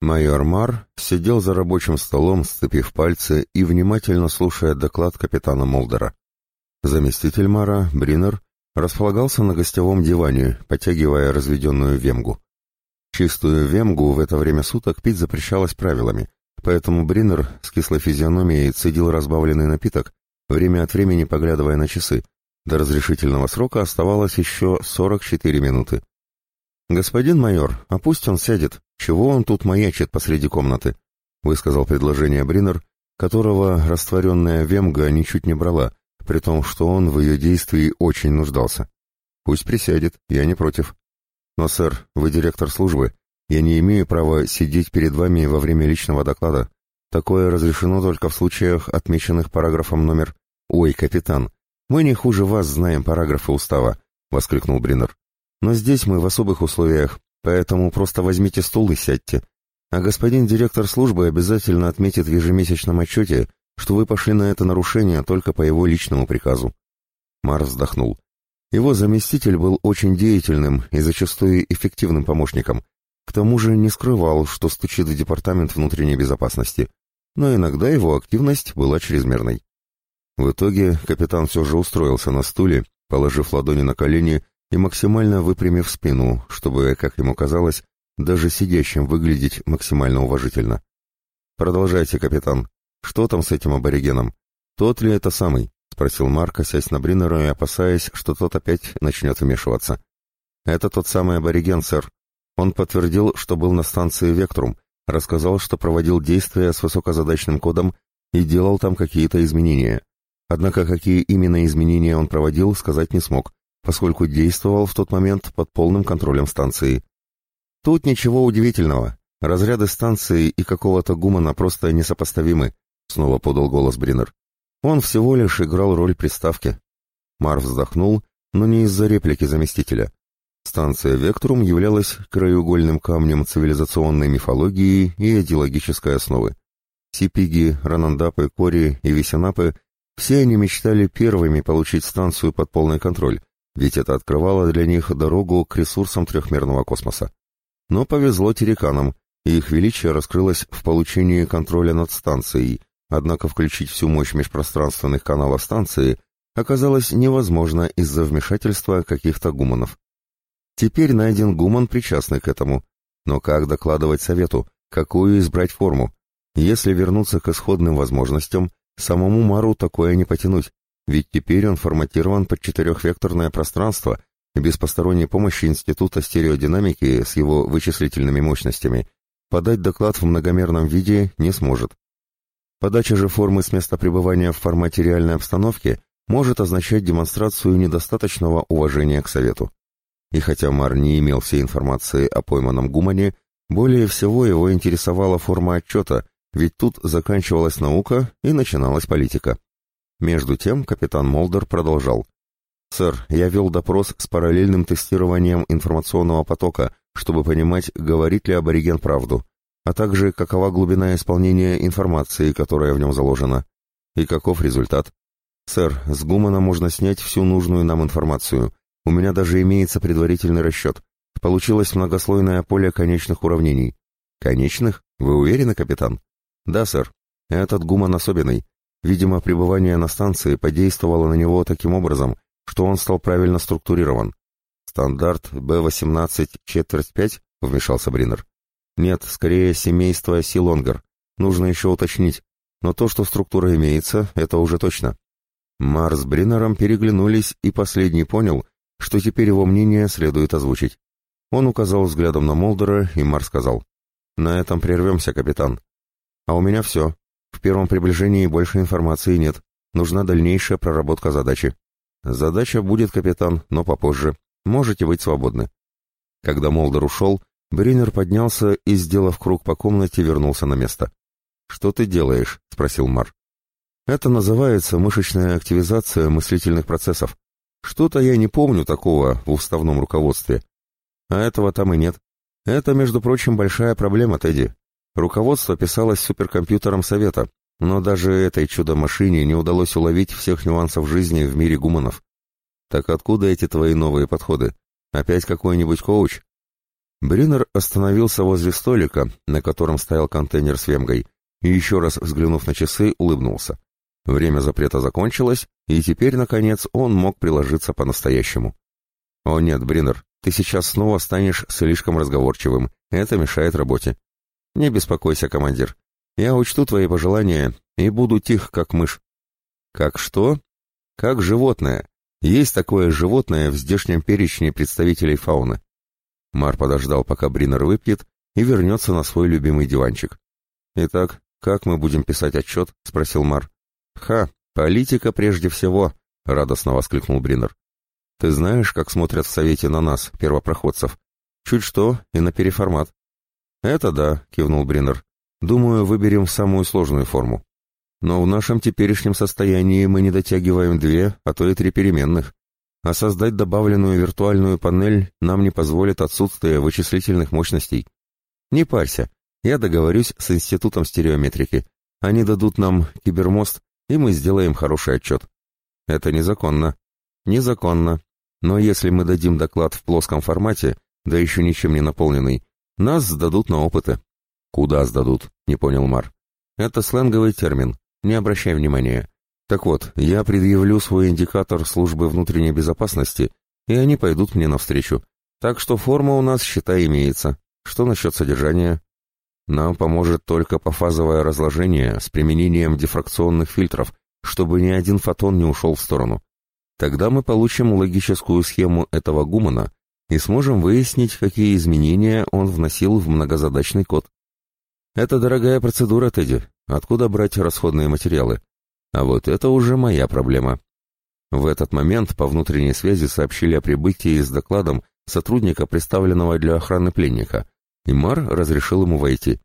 Майор Мар сидел за рабочим столом, сцепив пальцы и внимательно слушая доклад капитана Молдера. Заместитель Мара, Бринер, располагался на гостевом диване, потягивая разведенную вемгу. Чистую вемгу в это время суток пить запрещалось правилами, поэтому Бринер с кислой физиономией цедил разбавленный напиток, время от времени поглядывая на часы. До разрешительного срока оставалось еще 44 минуты. «Господин майор, а пусть он сядет. Чего он тут маячит посреди комнаты?» — высказал предложение Бринер, которого растворенная вемга ничуть не брала, при том, что он в ее действии очень нуждался. «Пусть присядет, я не против. Но, сэр, вы директор службы. Я не имею права сидеть перед вами во время личного доклада. Такое разрешено только в случаях, отмеченных параграфом номер... Ой, капитан, мы не хуже вас знаем параграфы устава», — воскликнул Бринер. Но здесь мы в особых условиях, поэтому просто возьмите стул и сядьте. А господин директор службы обязательно отметит в ежемесячном отчете, что вы пошли на это нарушение только по его личному приказу». Мар вздохнул. Его заместитель был очень деятельным и зачастую эффективным помощником. К тому же не скрывал, что стучит в департамент внутренней безопасности. Но иногда его активность была чрезмерной. В итоге капитан все же устроился на стуле, положив ладони на колени и максимально выпрямив спину, чтобы, как ему казалось, даже сидящим выглядеть максимально уважительно. «Продолжайте, капитан. Что там с этим аборигеном? Тот ли это самый?» — спросил Марк, сясь на Бриннера и опасаясь, что тот опять начнет вмешиваться. «Это тот самый абориген, сэр. Он подтвердил, что был на станции «Вектрум», рассказал, что проводил действия с высокозадачным кодом и делал там какие-то изменения. Однако какие именно изменения он проводил, сказать не смог, поскольку действовал в тот момент под полным контролем станции. Тут ничего удивительного. Разряды станции и какого-то гумана просто несопоставимы, снова подал голос Бринер. Он всего лишь играл роль приставки. Мар вздохнул, но не из-за реплики заместителя. Станция Вектрум являлась краеугольным камнем цивилизационной мифологии и идеологической основы. Сипиги, Ранандапы, Кори и Весенапы – все они мечтали первыми получить станцию под полный контроль, ведь это открывало для них дорогу к ресурсам трехмерного космоса. Но повезло тереканам, и их величие раскрылось в получении контроля над станцией, однако включить всю мощь межпространственных каналов станции оказалось невозможно из-за вмешательства каких-то гуманов. Теперь найден гуман, причастный к этому. Но как докладывать совету, какую избрать форму? Если вернуться к исходным возможностям, самому Мару такое не потянуть, ведь теперь он форматирован под четырехвекторное пространство, и без посторонней помощи Института стереодинамики с его вычислительными мощностями подать доклад в многомерном виде не сможет. Подача же формы с места пребывания в формате реальной обстановки может означать демонстрацию недостаточного уважения к Совету. И хотя Мар не имел всей информации о пойманном Гумане, более всего его интересовала форма отчета, ведь тут заканчивалась наука и начиналась политика. Между тем капитан Молдер продолжал. «Сэр, я вел допрос с параллельным тестированием информационного потока, чтобы понимать, говорит ли абориген правду, а также какова глубина исполнения информации, которая в нем заложена. И каков результат? Сэр, с Гумана можно снять всю нужную нам информацию. У меня даже имеется предварительный расчет. Получилось многослойное поле конечных уравнений. Конечных? Вы уверены, капитан? Да, сэр. Этот Гуман особенный. Видимо, пребывание на станции подействовало на него таким образом, что он стал правильно структурирован. «Стандарт Б-18 четверть 5?» — вмешался Бринер. «Нет, скорее семейство Силонгер. Нужно еще уточнить. Но то, что структура имеется, это уже точно». Марс с Бринером переглянулись, и последний понял, что теперь его мнение следует озвучить. Он указал взглядом на Молдера, и Марс сказал, «На этом прервемся, капитан. А у меня все. В первом приближении больше информации нет. Нужна дальнейшая проработка задачи. Задача будет, капитан, но попозже. Можете быть свободны. Когда Молдер ушел, Бринер поднялся и, сделав круг по комнате, вернулся на место. «Что ты делаешь?» — спросил Мар. «Это называется мышечная активизация мыслительных процессов. Что-то я не помню такого в уставном руководстве. А этого там и нет. Это, между прочим, большая проблема, Тедди. Руководство писалось суперкомпьютером Совета, но даже этой чудо-машине не удалось уловить всех нюансов жизни в мире гуманов. Так откуда эти твои новые подходы? Опять какой-нибудь коуч? Бринер остановился возле столика, на котором стоял контейнер с вемгой, и еще раз взглянув на часы, улыбнулся. Время запрета закончилось, и теперь, наконец, он мог приложиться по-настоящему. «О нет, Бринер, ты сейчас снова станешь слишком разговорчивым. Это мешает работе. Не беспокойся, командир. Я учту твои пожелания и буду тих, как мышь». «Как что?» «Как животное. Есть такое животное в здешнем перечне представителей фауны. Мар подождал, пока Бринер выпьет, и вернется на свой любимый диванчик. «Итак, как мы будем писать отчет?» — спросил Мар. «Ха, политика прежде всего!» — радостно воскликнул Бринер. «Ты знаешь, как смотрят в Совете на нас, первопроходцев? Чуть что, и на переформат». «Это да», — кивнул Бринер. «Думаю, выберем самую сложную форму. Но в нашем теперешнем состоянии мы не дотягиваем две, а то и три переменных а создать добавленную виртуальную панель нам не позволит отсутствие вычислительных мощностей. Не парься, я договорюсь с Институтом стереометрики. Они дадут нам кибермост, и мы сделаем хороший отчет. Это незаконно. Незаконно. Но если мы дадим доклад в плоском формате, да еще ничем не наполненный, нас сдадут на опыты. Куда сдадут? Не понял Мар. Это сленговый термин. Не обращай внимания. Так вот, я предъявлю свой индикатор службы внутренней безопасности, и они пойдут мне навстречу. Так что форма у нас, считай, имеется. Что насчет содержания? Нам поможет только пофазовое разложение с применением дифракционных фильтров, чтобы ни один фотон не ушел в сторону. Тогда мы получим логическую схему этого гумана и сможем выяснить, какие изменения он вносил в многозадачный код. Это дорогая процедура, Тедди. Откуда брать расходные материалы? А вот это уже моя проблема. В этот момент по внутренней связи сообщили о прибытии с докладом сотрудника, представленного для охраны пленника, и Мар разрешил ему войти.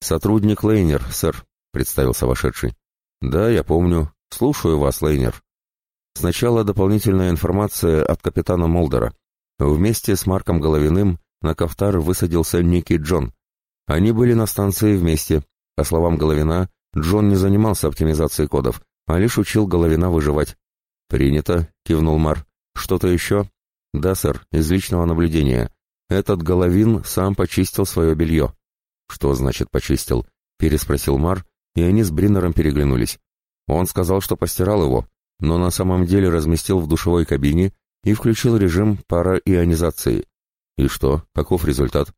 «Сотрудник Лейнер, сэр», — представился вошедший. «Да, я помню. Слушаю вас, Лейнер». Сначала дополнительная информация от капитана Молдера. Вместе с Марком Головиным на Кафтар высадился некий Джон. Они были на станции вместе. По словам Головина, Джон не занимался оптимизацией кодов, а лишь учил Головина выживать. «Принято», — кивнул Мар. «Что-то еще?» «Да, сэр, из личного наблюдения. Этот Головин сам почистил свое белье». «Что значит почистил?» — переспросил Мар, и они с Бриннером переглянулись. Он сказал, что постирал его, но на самом деле разместил в душевой кабине и включил режим параионизации. И что, каков результат?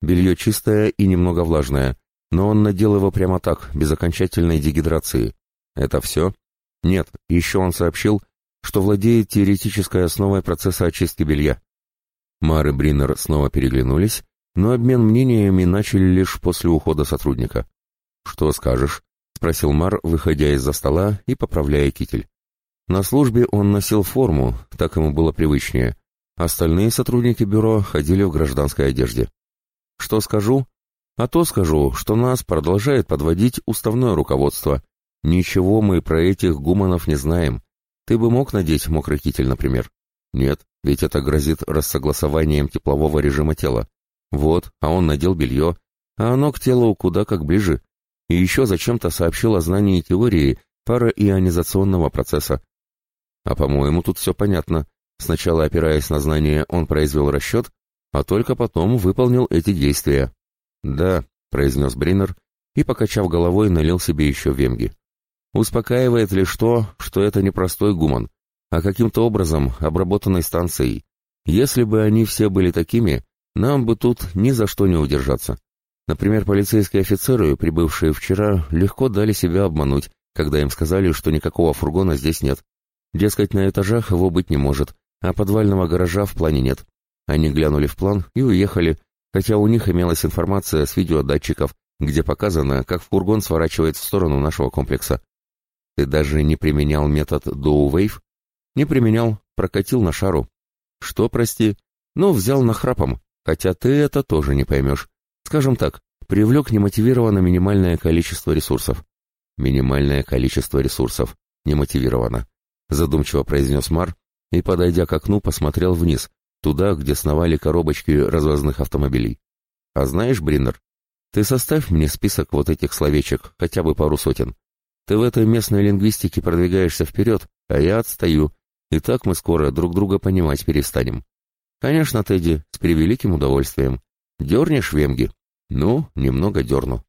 Белье чистое и немного влажное, но он надел его прямо так, без окончательной дегидрации. Это все? Нет, еще он сообщил, что владеет теоретической основой процесса очистки белья. Мар и Бриннер снова переглянулись, но обмен мнениями начали лишь после ухода сотрудника. «Что скажешь?» — спросил Мар, выходя из-за стола и поправляя китель. На службе он носил форму, так ему было привычнее. Остальные сотрудники бюро ходили в гражданской одежде. «Что скажу?» А то скажу, что нас продолжает подводить уставное руководство. Ничего мы про этих гуманов не знаем. Ты бы мог надеть мокрый китель, например? Нет, ведь это грозит рассогласованием теплового режима тела. Вот, а он надел белье, а оно к телу куда как ближе. И еще зачем-то сообщил о знании теории параионизационного процесса. А по-моему, тут все понятно. Сначала, опираясь на знания, он произвел расчет, а только потом выполнил эти действия. «Да», — произнес Бринер и, покачав головой, налил себе еще вемги. «Успокаивает лишь то, что это не простой гуман, а каким-то образом обработанной станцией. Если бы они все были такими, нам бы тут ни за что не удержаться. Например, полицейские офицеры, прибывшие вчера, легко дали себя обмануть, когда им сказали, что никакого фургона здесь нет. Дескать, на этажах его быть не может, а подвального гаража в плане нет. Они глянули в план и уехали, хотя у них имелась информация с видеодатчиков, где показано, как фургон сворачивает в сторону нашего комплекса. Ты даже не применял метод Wave? Не применял, прокатил на шару. Что, прости? Ну, взял нахрапом, хотя ты это тоже не поймешь. Скажем так, привлек немотивированно минимальное количество ресурсов. Минимальное количество ресурсов. Немотивированно. Задумчиво произнес Мар и, подойдя к окну, посмотрел вниз, туда, где сновали коробочки развозных автомобилей. А знаешь, Бриннер, ты составь мне список вот этих словечек, хотя бы пару сотен. Ты в этой местной лингвистике продвигаешься вперед, а я отстаю, и так мы скоро друг друга понимать перестанем. Конечно, Тедди, с превеликим удовольствием. Дернешь, Вемги? Ну, немного дерну.